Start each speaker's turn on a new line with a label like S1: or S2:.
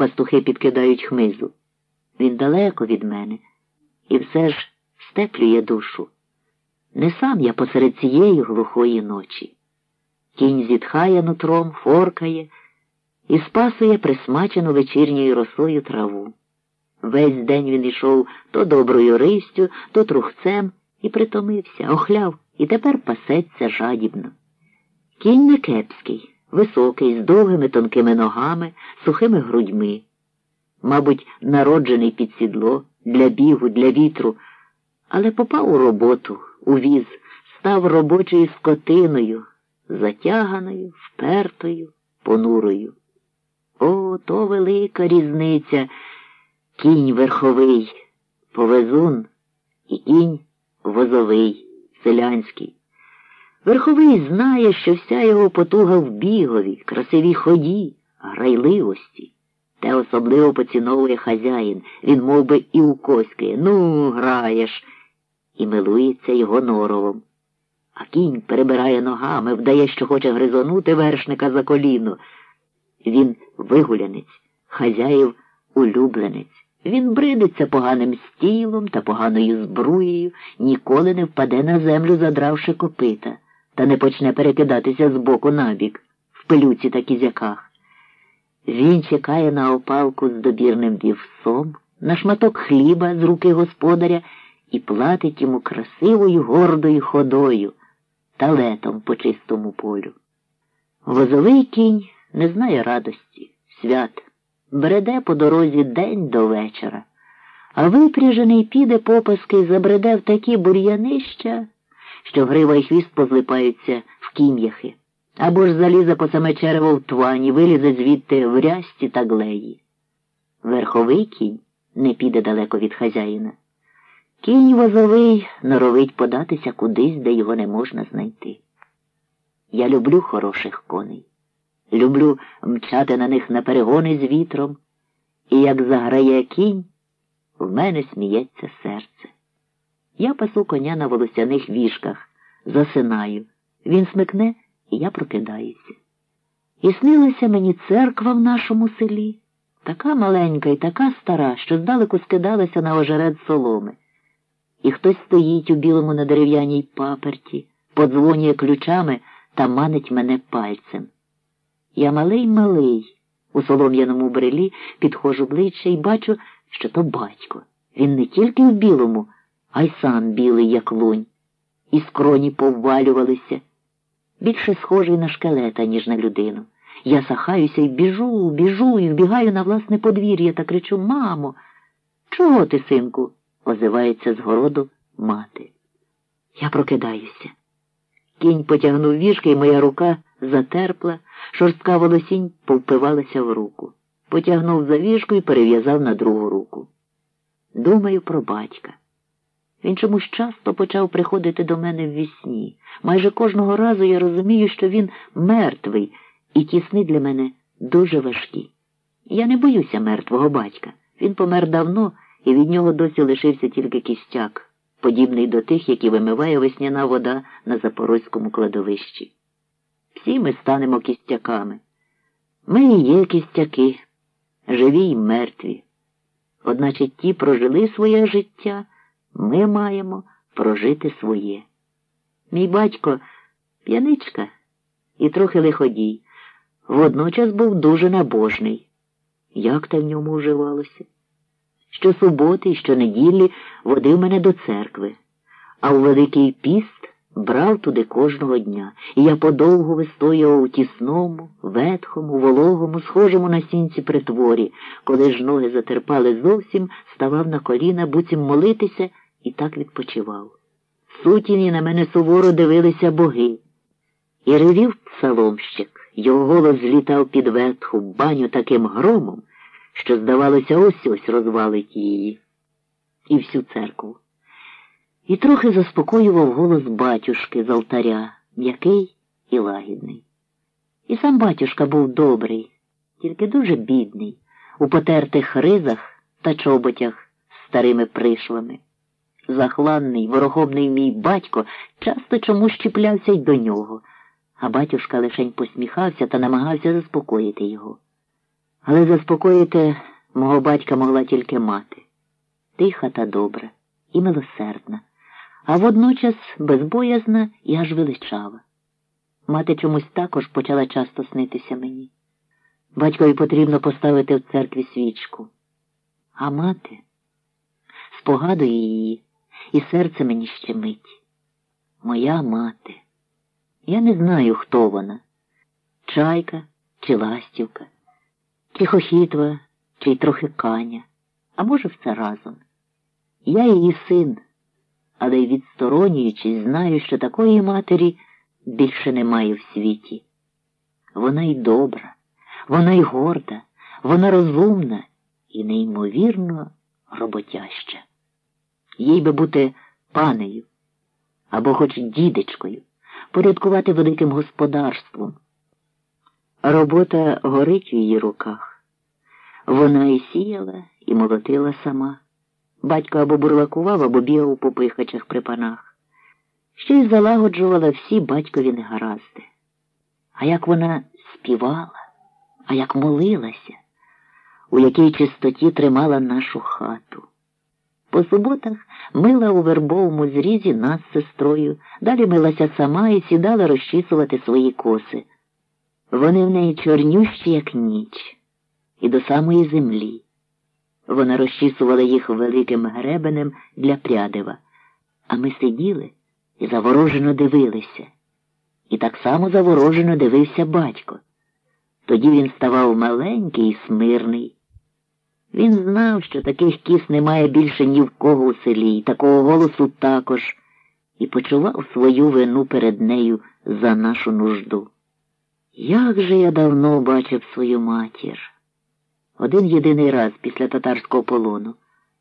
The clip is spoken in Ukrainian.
S1: пастухи підкидають хмизу. Він далеко від мене, і все ж степлює душу. Не сам я посеред цієї глухої ночі. Кінь зітхає нутром, форкає і спасує присмачену вечірньою росою траву. Весь день він йшов то доброю ристю, то трухцем і притомився, охляв і тепер пасеться жадібно. Кінь не кепський, високий, з довгими тонкими ногами, сухими грудьми. Мабуть, народжений під сідло, для бігу, для вітру, але попав у роботу, у віз, став робочою скотиною, затяганою, впертою, понурою. О, то велика різниця. Кінь верховий, повезун і кінь возовий, селянський. Верховий знає, що вся його потуга в бігові, красивій ході, грайливості. Те особливо поціновує хазяїн, він мов би, і укоськає. Ну, граєш, і милується його норовом. А кінь перебирає ногами, вдає, що хоче гризонути вершника за коліно. Він вигулянець, хазяїв улюбленець. Він бридиться поганим стілом та поганою збруєю, ніколи не впаде на землю, задравши копита, та не почне перекидатися з боку на бік, в пилюці та кізяках. Він чекає на опалку з добірним вівсом, на шматок хліба з руки господаря і платить йому красивою гордою ходою, талетом по чистому полю. Возовий кінь не знає радості, свят, бреде по дорозі день до вечора, а випряжений піде попаски і забреде в такі бур'янища, що грива і хвіст позлипаються в кім'яхи, або ж залізе по саме черево в твані, вилізе звідти в рясті та глеї. Верховий кінь не піде далеко від хазяїна. Кінь возовий норовить податися кудись, де його не можна знайти. Я люблю хороших коней. Люблю мчати на них на перегони з вітром, і як заграє кінь, в мене сміється серце. Я пасу коня на волосяних віжках, засинаю. Він смикне, і я прокидаюся. І снилася мені церква в нашому селі, така маленька і така стара, що здалеку скидалася на ожеред соломи. І хтось стоїть у білому на дерев'яній паперті, подзвонює ключами та манить мене пальцем. Я малий малий, у солом'яному брелі підходжу ближче і бачу, що то батько. Він не тільки в білому, а й сам білий, як лунь. І скроні поввалювалися. Більше схожий на шкелета, ніж на людину. Я сахаюся і біжу, біжу і вбігаю на власне подвір'я та кричу Мамо, чого ти, синку? озивається з городу мати. Я прокидаюся. Кінь потягнув віжки, і моя рука затерпла, шорстка волосінь повпивалася в руку. Потягнув за віжку і перев'язав на другу руку. Думаю про батька. Він чомусь часто почав приходити до мене в вісні. Майже кожного разу я розумію, що він мертвий, і ті сни для мене дуже важкі. Я не боюся мертвого батька. Він помер давно, і від нього досі лишився тільки кістяк, подібний до тих, які вимиває весняна вода на запорозькому кладовищі. Всі ми станемо кістяками. Ми і є кістяки, живі й мертві. Одначе ті прожили своє життя, ми маємо прожити своє. Мій батько п'яничка і трохи лиходій, водночас був дуже набожний. Як та в ньому вживалося? Щосуботи і щонеділі водив мене до церкви, а у Великий піст брав туди кожного дня, і я подовго вистояв у тісному, ветхому, вологому, схожому на сінці притворі, коли ж ноги затерпали зовсім, ставав на коліна, буцім молитися і так відпочивав. Сутіні на мене суворо дивилися боги. І ревів псаломщик, його голос злітав під ветху баню таким громом, що, здавалося, ось ось розвалить її і всю церкву. І трохи заспокоював голос батюшки з алтаря, м'який і лагідний. І сам батюшка був добрий, тільки дуже бідний, у потертих ризах та чоботях з старими пришвами. Захланний, ворогобний мій батько часто чомусь чіплявся й до нього, а батюшка лишень посміхався та намагався заспокоїти його. Але заспокоїти мого батька могла тільки мати. Тиха та добра і милосердна, а водночас безбоязна і аж величава. Мати чомусь також почала часто снитися мені. Батькові потрібно поставити в церкві свічку. А мати спогадує її, і серце мені щемить. Моя мати. Я не знаю, хто вона чайка чи ластівка, чи хохітва, чи трохи каня, а може, все разом. Я її син, але й відсторонюючись, знаю, що такої матері більше немає в світі. Вона й добра, вона й горда, вона розумна і неймовірно роботяща. Їй би бути панею або хоч дідечкою, порядкувати великим господарством. Робота горить у її руках. Вона і сіяла, і молотила сама. Батько або бурлакував, або бігав по пихачах при панах. Ще й залагоджувала всі батькові негаразди. А як вона співала, а як молилася, у якій чистоті тримала нашу хату. По суботах мила у вербовому зрізі нас з сестрою, далі милася сама і сідала розчісувати свої коси. Вони в неї чорнющі, як ніч, і до самої землі. Вона розчісувала їх великим гребенем для прядива, а ми сиділи і заворожено дивилися. І так само заворожено дивився батько. Тоді він ставав маленький і смирний. Він знав, що таких кіс немає більше ні в кого у селі, і такого голосу також, і почував свою вину перед нею за нашу нужду. Як же я давно бачив свою матір. Один єдиний раз після татарського полону.